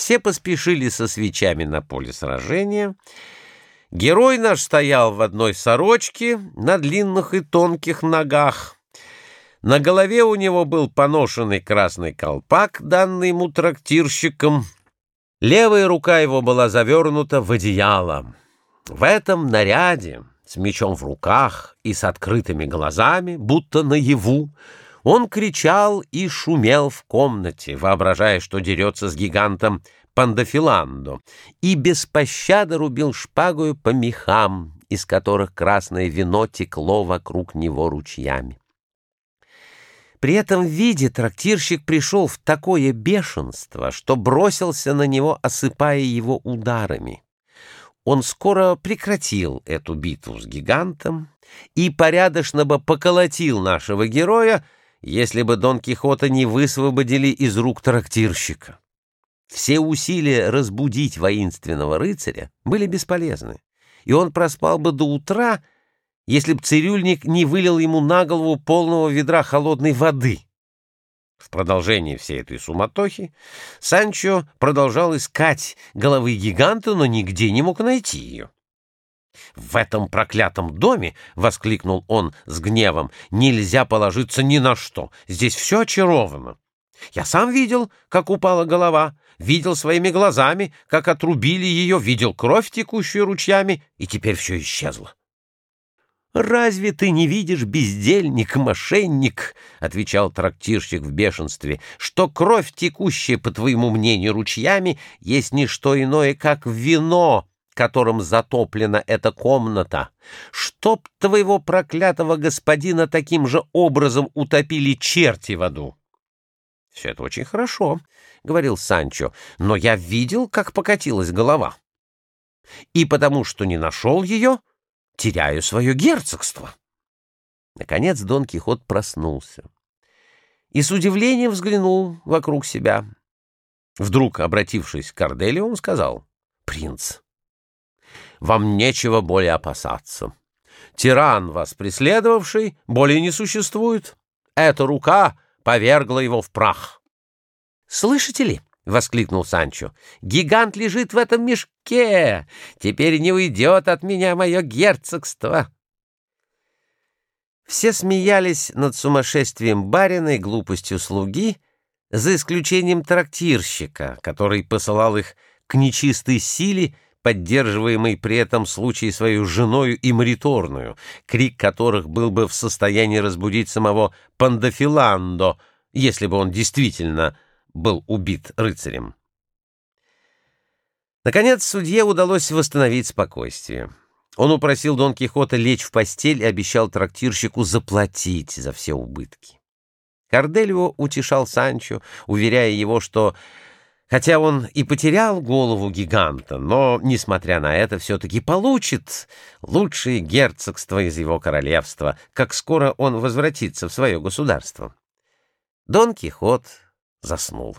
Все поспешили со свечами на поле сражения. Герой наш стоял в одной сорочке на длинных и тонких ногах. На голове у него был поношенный красный колпак, данный ему трактирщиком. Левая рука его была завернута в одеяло. В этом наряде, с мечом в руках и с открытыми глазами, будто наяву, он кричал и шумел в комнате, воображая, что дерется с гигантом Пандафиландо, и без пощады рубил шпагою по мехам, из которых красное вино текло вокруг него ручьями. При этом виде трактирщик пришел в такое бешенство, что бросился на него, осыпая его ударами. Он скоро прекратил эту битву с гигантом и порядочно бы поколотил нашего героя, если бы Дон Кихота не высвободили из рук трактирщика. Все усилия разбудить воинственного рыцаря были бесполезны, и он проспал бы до утра, если б цирюльник не вылил ему на голову полного ведра холодной воды. В продолжении всей этой суматохи Санчо продолжал искать головы гиганта, но нигде не мог найти ее. «В этом проклятом доме, — воскликнул он с гневом, — нельзя положиться ни на что. Здесь все очаровано. Я сам видел, как упала голова, видел своими глазами, как отрубили ее, видел кровь, текущую ручьями, и теперь все исчезло. «Разве ты не видишь, бездельник, мошенник?» — отвечал трактирщик в бешенстве, «что кровь, текущая, по твоему мнению, ручьями, есть не что иное, как вино, которым затоплена эта комната, чтоб твоего проклятого господина таким же образом утопили черти в аду. — Все это очень хорошо, — говорил Санчо, — но я видел, как покатилась голова. И потому что не нашел ее, теряю свое герцогство. Наконец Дон Кихот проснулся и с удивлением взглянул вокруг себя. Вдруг, обратившись к Корделию, он сказал, «Принц, вам нечего более опасаться. Тиран, вас преследовавший, более не существует. Эта рука повергла его в прах. «Слышите ли?» — воскликнул Санчо. «Гигант лежит в этом мешке! Теперь не уйдет от меня мое герцогство!» Все смеялись над сумасшествием барина и глупостью слуги, за исключением трактирщика, который посылал их к нечистой силе поддерживаемый при этом случае свою женою и мриторную, крик которых был бы в состоянии разбудить самого Пандафиландо, если бы он действительно был убит рыцарем. Наконец, судье удалось восстановить спокойствие. Он упросил Дон Кихота лечь в постель и обещал трактирщику заплатить за все убытки. Корделио утешал Санчо, уверяя его, что Хотя он и потерял голову гиганта, но, несмотря на это, все-таки получит лучшее герцогство из его королевства, как скоро он возвратится в свое государство. Дон Кихот заснул.